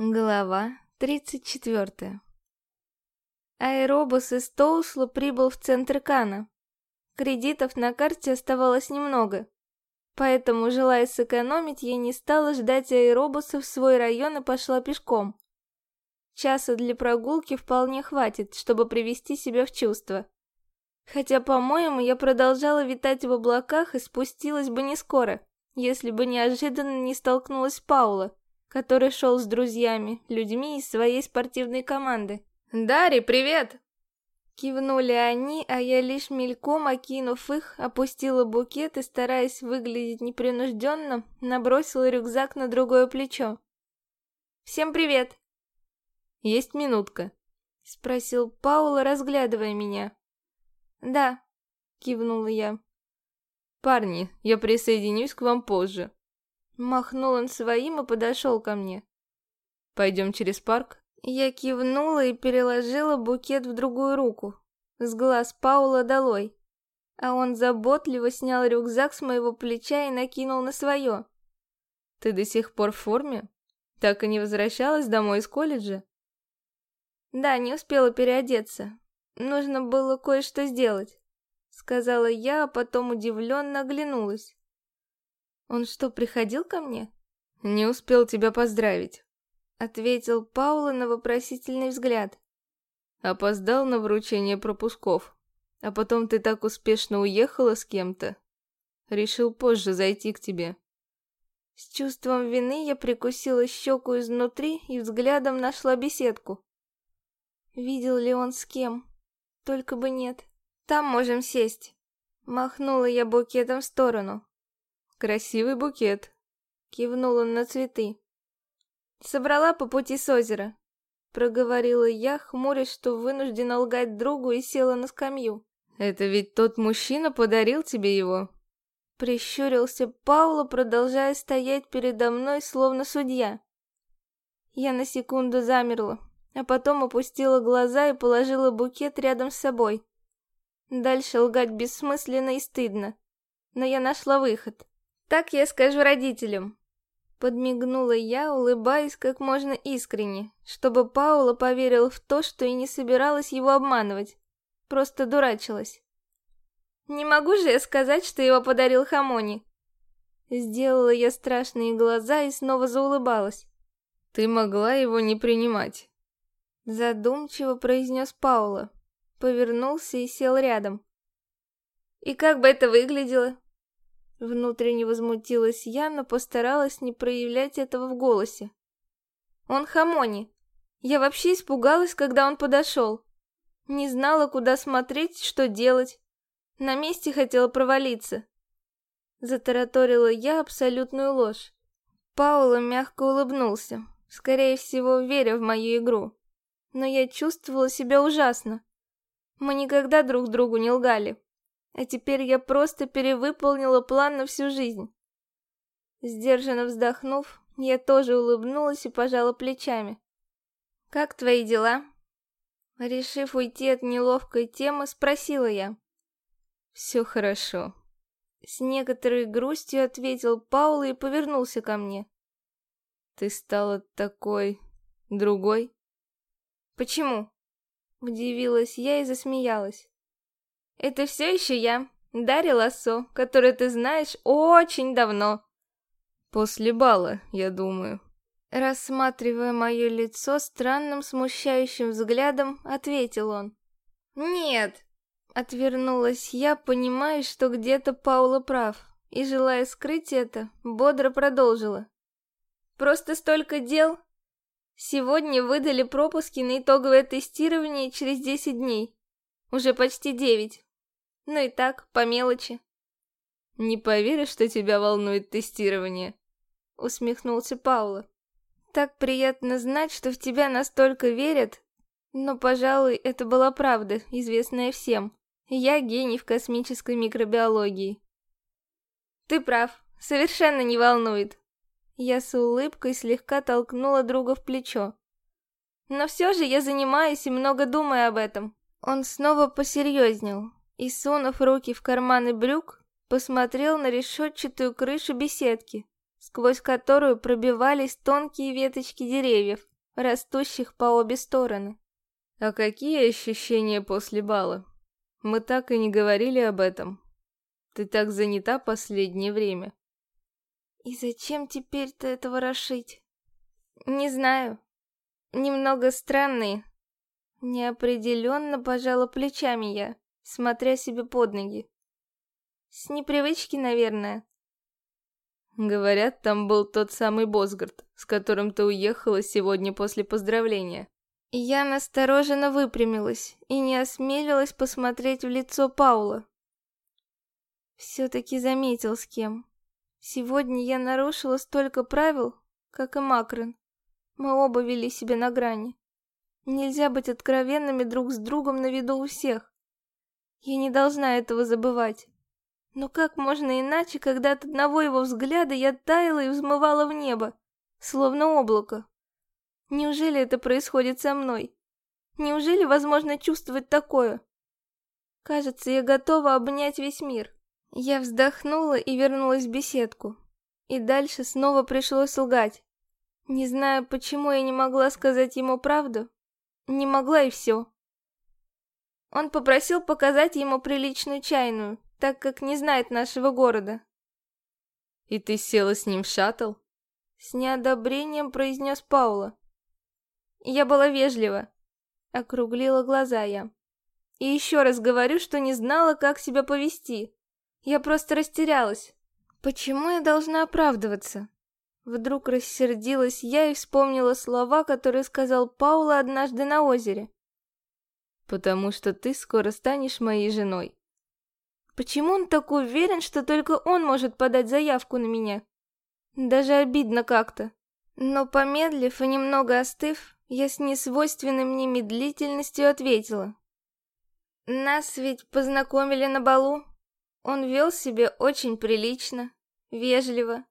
Глава 34 Аэробус из Тоусла прибыл в центр Кана. Кредитов на карте оставалось немного, поэтому, желая сэкономить, я не стала ждать аэробуса в свой район и пошла пешком. Часа для прогулки вполне хватит, чтобы привести себя в чувство. Хотя, по-моему, я продолжала витать в облаках и спустилась бы не скоро, если бы неожиданно не столкнулась Паула, который шел с друзьями, людьми из своей спортивной команды. «Дарри, привет!» Кивнули они, а я лишь мельком, окинув их, опустила букет и, стараясь выглядеть непринужденно, набросила рюкзак на другое плечо. «Всем привет!» «Есть минутка?» — спросил Паула, разглядывая меня. «Да», — кивнула я. «Парни, я присоединюсь к вам позже». Махнул он своим и подошел ко мне. «Пойдем через парк?» Я кивнула и переложила букет в другую руку, с глаз Паула долой. А он заботливо снял рюкзак с моего плеча и накинул на свое. «Ты до сих пор в форме? Так и не возвращалась домой из колледжа?» «Да, не успела переодеться. Нужно было кое-что сделать», — сказала я, а потом удивленно оглянулась. «Он что, приходил ко мне?» «Не успел тебя поздравить». Ответил Паула на вопросительный взгляд. Опоздал на вручение пропусков. А потом ты так успешно уехала с кем-то. Решил позже зайти к тебе. С чувством вины я прикусила щеку изнутри и взглядом нашла беседку. Видел ли он с кем? Только бы нет. Там можем сесть. Махнула я букетом в сторону. Красивый букет. Кивнул он на цветы. Собрала по пути с озера. Проговорила я, хмурясь, что вынуждена лгать другу и села на скамью. «Это ведь тот мужчина подарил тебе его?» Прищурился Паула, продолжая стоять передо мной, словно судья. Я на секунду замерла, а потом опустила глаза и положила букет рядом с собой. Дальше лгать бессмысленно и стыдно. Но я нашла выход. Так я скажу родителям. Подмигнула я, улыбаясь как можно искренне, чтобы Паула поверил в то, что и не собиралась его обманывать. Просто дурачилась. Не могу же я сказать, что его подарил Хамони. Сделала я страшные глаза и снова заулыбалась. Ты могла его не принимать. Задумчиво произнес Паула. Повернулся и сел рядом. И как бы это выглядело? Внутренне возмутилась я, но постаралась не проявлять этого в голосе. Он Хамони. Я вообще испугалась, когда он подошел. Не знала, куда смотреть, что делать. На месте хотела провалиться. Затараторила я абсолютную ложь. Паула мягко улыбнулся, скорее всего, веря в мою игру. Но я чувствовала себя ужасно. Мы никогда друг другу не лгали. А теперь я просто перевыполнила план на всю жизнь. Сдержанно вздохнув, я тоже улыбнулась и пожала плечами. «Как твои дела?» Решив уйти от неловкой темы, спросила я. «Все хорошо». С некоторой грустью ответил Паула и повернулся ко мне. «Ты стала такой... другой?» «Почему?» Удивилась я и засмеялась. Это все еще я, Дарья Лассо, которую ты знаешь очень давно. После бала, я думаю. Рассматривая мое лицо странным смущающим взглядом, ответил он. Нет. Отвернулась я, понимая, что где-то Паула прав, и, желая скрыть это, бодро продолжила. Просто столько дел. Сегодня выдали пропуски на итоговое тестирование через 10 дней. Уже почти 9 но и так, по мелочи. «Не поверишь, что тебя волнует тестирование?» — усмехнулся Пауло. «Так приятно знать, что в тебя настолько верят, но, пожалуй, это была правда, известная всем. Я гений в космической микробиологии». «Ты прав, совершенно не волнует». Я с улыбкой слегка толкнула друга в плечо. «Но все же я занимаюсь и много думаю об этом». Он снова посерьезнел, и, сунув руки в карманы брюк, посмотрел на решетчатую крышу беседки, сквозь которую пробивались тонкие веточки деревьев, растущих по обе стороны. «А какие ощущения после бала? Мы так и не говорили об этом. Ты так занята последнее время». «И зачем теперь-то это ворошить?» «Не знаю. Немного странные». Неопределенно пожала плечами я, смотря себе под ноги. С непривычки, наверное. Говорят, там был тот самый Босгард, с которым ты уехала сегодня после поздравления. Я настороженно выпрямилась и не осмелилась посмотреть в лицо Паула. Все-таки заметил с кем. Сегодня я нарушила столько правил, как и Макрон. Мы оба вели себя на грани. Нельзя быть откровенными друг с другом на виду у всех. Я не должна этого забывать. Но как можно иначе, когда от одного его взгляда я таяла и взмывала в небо, словно облако? Неужели это происходит со мной? Неужели возможно чувствовать такое? Кажется, я готова обнять весь мир. Я вздохнула и вернулась в беседку. И дальше снова пришлось лгать. Не знаю, почему я не могла сказать ему правду. Не могла и все. Он попросил показать ему приличную чайную, так как не знает нашего города. «И ты села с ним в шаттл?» С неодобрением произнес Паула. Я была вежлива. Округлила глаза я. И еще раз говорю, что не знала, как себя повести. Я просто растерялась. Почему я должна оправдываться? Вдруг рассердилась я и вспомнила слова, которые сказал Паула однажды на озере. «Потому что ты скоро станешь моей женой». Почему он так уверен, что только он может подать заявку на меня? Даже обидно как-то. Но помедлив и немного остыв, я с несвойственной мне медлительностью ответила. Нас ведь познакомили на балу. Он вел себя очень прилично, вежливо.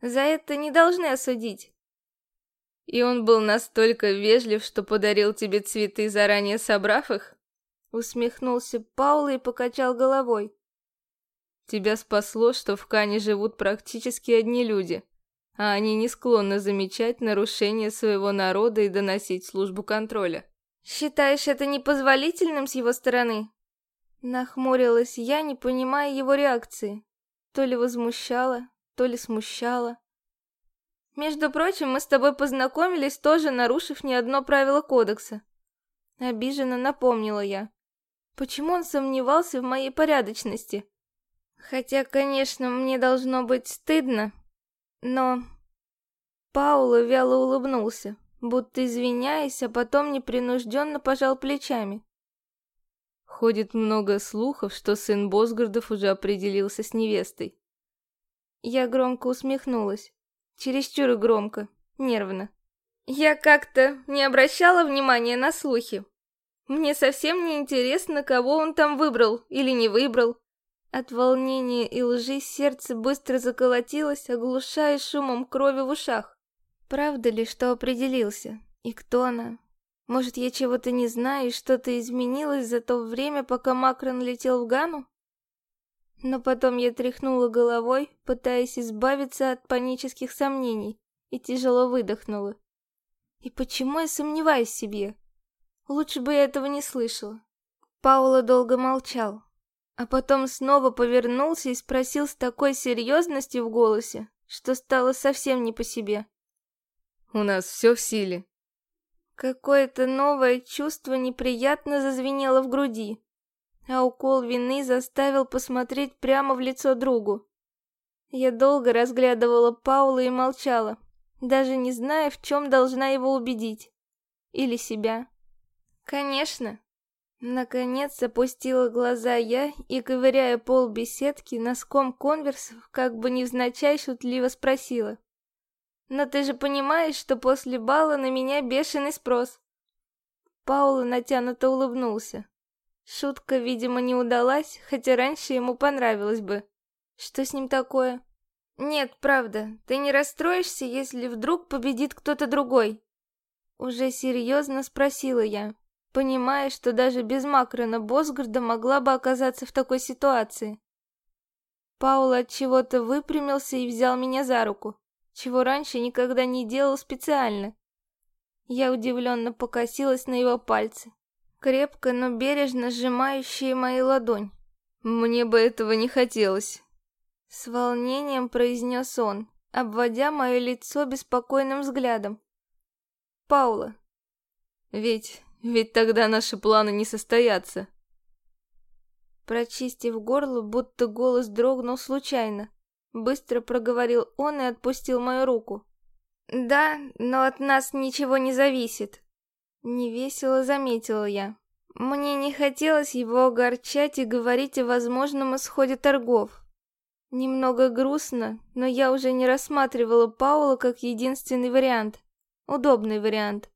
За это не должны осудить. И он был настолько вежлив, что подарил тебе цветы, заранее собрав их? Усмехнулся Паула и покачал головой. Тебя спасло, что в Кане живут практически одни люди, а они не склонны замечать нарушения своего народа и доносить службу контроля. Считаешь это непозволительным с его стороны? Нахмурилась я, не понимая его реакции. То ли возмущала, то ли смущала. Между прочим, мы с тобой познакомились, тоже нарушив не одно правило кодекса. Обиженно напомнила я. Почему он сомневался в моей порядочности? Хотя, конечно, мне должно быть стыдно, но... Паула вяло улыбнулся, будто извиняясь, а потом непринужденно пожал плечами. Ходит много слухов, что сын Босгардов уже определился с невестой. Я громко усмехнулась. Чересчур громко, нервно. Я как-то не обращала внимания на слухи. Мне совсем не интересно, кого он там выбрал или не выбрал. От волнения и лжи сердце быстро заколотилось, оглушая шумом крови в ушах. Правда ли, что определился? И кто она? Может, я чего-то не знаю, и что-то изменилось за то время, пока Макрон летел в Гану? Но потом я тряхнула головой, пытаясь избавиться от панических сомнений, и тяжело выдохнула. И почему я сомневаюсь в себе? Лучше бы я этого не слышала. Паула долго молчал, а потом снова повернулся и спросил с такой серьезностью в голосе, что стало совсем не по себе. «У нас все в силе». Какое-то новое чувство неприятно зазвенело в груди, а укол вины заставил посмотреть прямо в лицо другу. Я долго разглядывала Паула и молчала, даже не зная, в чем должна его убедить. Или себя. Конечно. Наконец опустила глаза я и, ковыряя пол беседки, носком конверсов, как бы невзначай шутливо спросила. «Но ты же понимаешь, что после бала на меня бешеный спрос?» Паула натянуто улыбнулся. Шутка, видимо, не удалась, хотя раньше ему понравилось бы. Что с ним такое? Нет, правда, ты не расстроишься, если вдруг победит кто-то другой? Уже серьезно спросила я понимая, что даже без Макрона Босгарда могла бы оказаться в такой ситуации. Паул от чего-то выпрямился и взял меня за руку, чего раньше никогда не делал специально. Я удивленно покосилась на его пальцы, крепко, но бережно сжимающие мою ладонь. «Мне бы этого не хотелось», — с волнением произнес он, обводя мое лицо беспокойным взглядом. «Паула, ведь... ведь тогда наши планы не состоятся». Прочистив горло, будто голос дрогнул случайно, быстро проговорил он и отпустил мою руку. «Да, но от нас ничего не зависит», — невесело заметила я. Мне не хотелось его огорчать и говорить о возможном исходе торгов. Немного грустно, но я уже не рассматривала Паула как единственный вариант. Удобный вариант.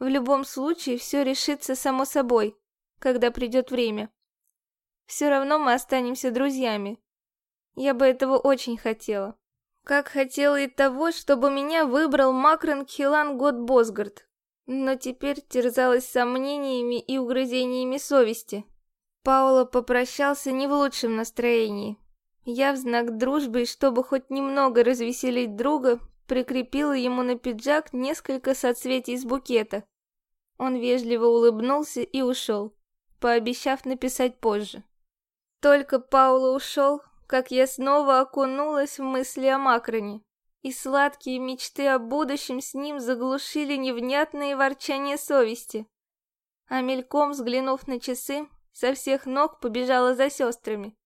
В любом случае, все решится само собой, когда придет время. Все равно мы останемся друзьями. Я бы этого очень хотела. Как хотела и того, чтобы меня выбрал Макрон Хилан Год Босгард но теперь терзалась сомнениями и угрызениями совести. Паула попрощался не в лучшем настроении. Я в знак дружбы и чтобы хоть немного развеселить друга, прикрепила ему на пиджак несколько соцветий из букета. Он вежливо улыбнулся и ушел, пообещав написать позже. Только Паула ушел, как я снова окунулась в мысли о Макроне и сладкие мечты о будущем с ним заглушили невнятные ворчания совести. А мельком взглянув на часы, со всех ног побежала за сестрами.